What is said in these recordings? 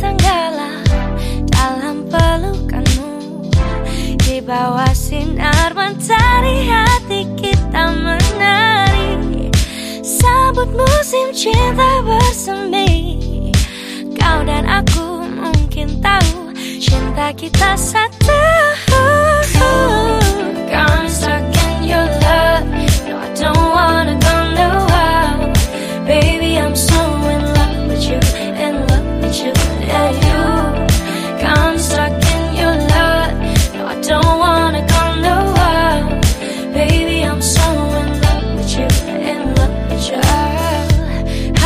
tenggelam dalam pelukanmu. Di bawah sinar mentari hati kita menari. Sambut musim cinta bersemi. Kau dan aku mungkin tahu cinta kita satu.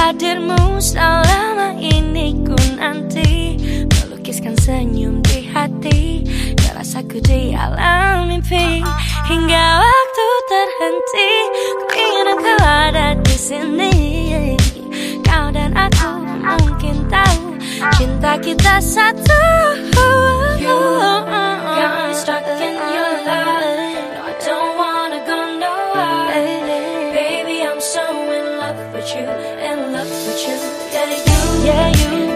hadirmu selama ini ku nanti Melukiskan senyum di hati Rasaku di alam mimpi. Hingga waktu terhenti Ku ingin kau ada di sini. Kau dan aku mungkin tahu Cinta kita satu. you and love with you. Yeah, you, yeah, you.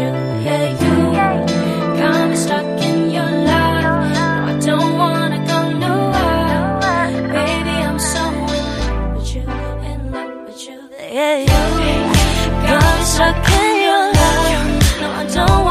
you, yeah, you. Stuck in your. No, I don't wanna. Baby, I'm love with you, in love with you, you. Stuck in your. No, I don't